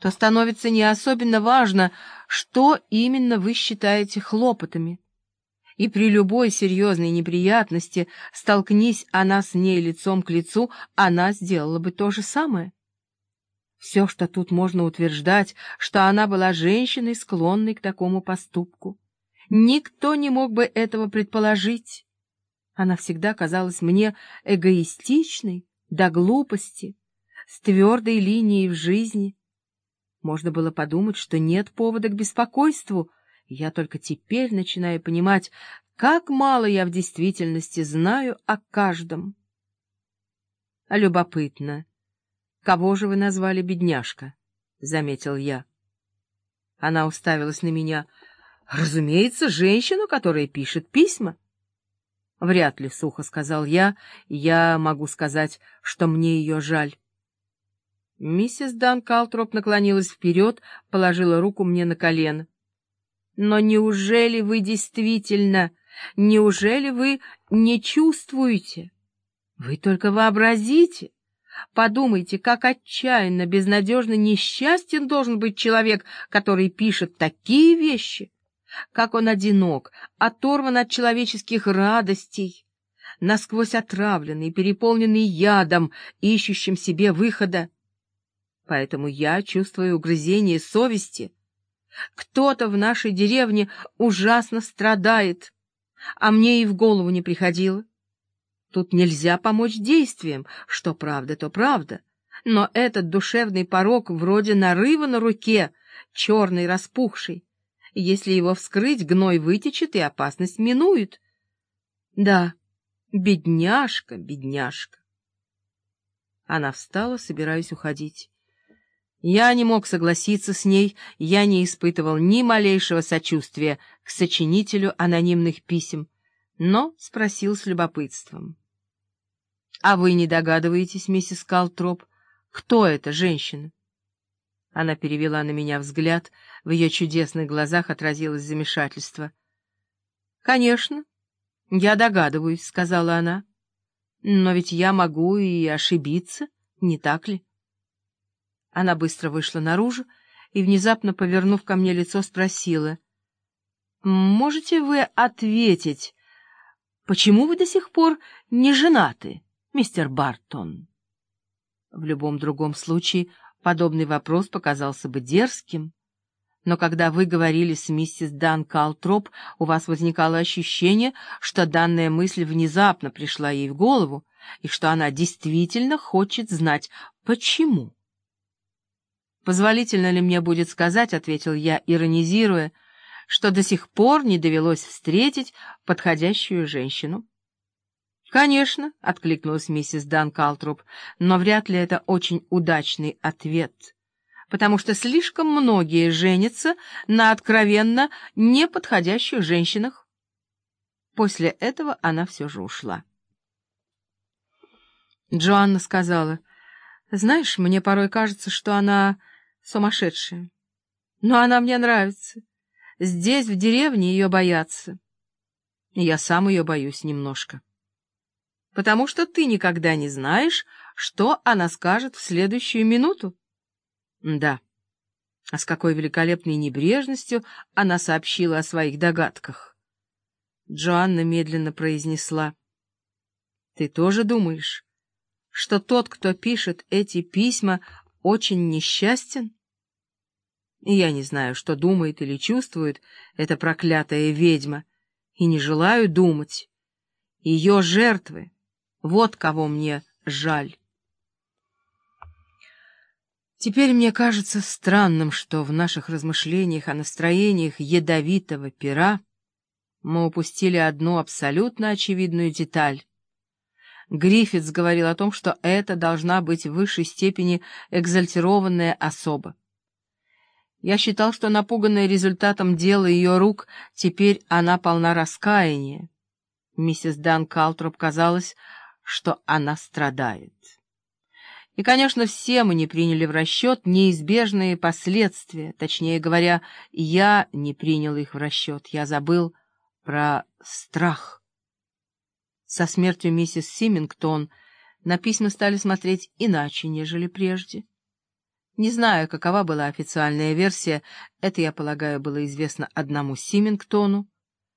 то становится не особенно важно, что именно вы считаете хлопотами. И при любой серьезной неприятности, столкнись она с ней лицом к лицу, она сделала бы то же самое. Все, что тут можно утверждать, что она была женщиной, склонной к такому поступку. Никто не мог бы этого предположить. Она всегда казалась мне эгоистичной до глупости, с твердой линией в жизни. Можно было подумать, что нет повода к беспокойству, я только теперь начинаю понимать, как мало я в действительности знаю о каждом. Любопытно. Кого же вы назвали бедняжка? — заметил я. Она уставилась на меня. Разумеется, женщину, которая пишет письма. Вряд ли, — сухо сказал я, — я могу сказать, что мне ее жаль. Миссис Дан Калтроп наклонилась вперед, положила руку мне на колено. Но неужели вы действительно, неужели вы не чувствуете? Вы только вообразите. Подумайте, как отчаянно, безнадежно несчастен должен быть человек, который пишет такие вещи. Как он одинок, оторван от человеческих радостей, насквозь отравленный, переполненный ядом, ищущим себе выхода. Поэтому я чувствую угрызение совести — кто-то в нашей деревне ужасно страдает, а мне и в голову не приходило. Тут нельзя помочь действиям, что правда, то правда. Но этот душевный порог вроде нарыва на руке, черный, распухший. Если его вскрыть, гной вытечет и опасность минует. Да, бедняжка, бедняжка. Она встала, собираясь уходить. Я не мог согласиться с ней, я не испытывал ни малейшего сочувствия к сочинителю анонимных писем, но спросил с любопытством. — А вы не догадываетесь, миссис Калтроп, кто эта женщина? Она перевела на меня взгляд, в ее чудесных глазах отразилось замешательство. — Конечно, я догадываюсь, — сказала она. — Но ведь я могу и ошибиться, не так ли? Она быстро вышла наружу и, внезапно повернув ко мне лицо, спросила. — Можете вы ответить, почему вы до сих пор не женаты, мистер Бартон? В любом другом случае подобный вопрос показался бы дерзким. Но когда вы говорили с миссис Дан Калтроп, у вас возникало ощущение, что данная мысль внезапно пришла ей в голову, и что она действительно хочет знать, почему. «Позволительно ли мне будет сказать, — ответил я, иронизируя, — что до сих пор не довелось встретить подходящую женщину?» «Конечно», — откликнулась миссис Дан Калтруп, — «но вряд ли это очень удачный ответ, потому что слишком многие женятся на откровенно неподходящих женщинах». После этого она все же ушла. Джоанна сказала, «Знаешь, мне порой кажется, что она сумасшедшая. Но она мне нравится. Здесь, в деревне, ее боятся. И я сам ее боюсь немножко. Потому что ты никогда не знаешь, что она скажет в следующую минуту. Да. А с какой великолепной небрежностью она сообщила о своих догадках. Джоанна медленно произнесла. — Ты тоже думаешь, что тот, кто пишет эти письма, очень несчастен? И я не знаю, что думает или чувствует эта проклятая ведьма, и не желаю думать. Ее жертвы — вот кого мне жаль. Теперь мне кажется странным, что в наших размышлениях о настроениях ядовитого пера мы упустили одну абсолютно очевидную деталь. Гриффитс говорил о том, что это должна быть в высшей степени экзальтированная особа. Я считал, что, напуганная результатом дела ее рук, теперь она полна раскаяния. Миссис Дан Калтроп казалось, что она страдает. И, конечно, все мы не приняли в расчет неизбежные последствия, точнее говоря, я не принял их в расчет, я забыл про страх. Со смертью миссис Симингтон на письма стали смотреть иначе, нежели прежде. Не знаю, какова была официальная версия, это, я полагаю, было известно одному Симингтону,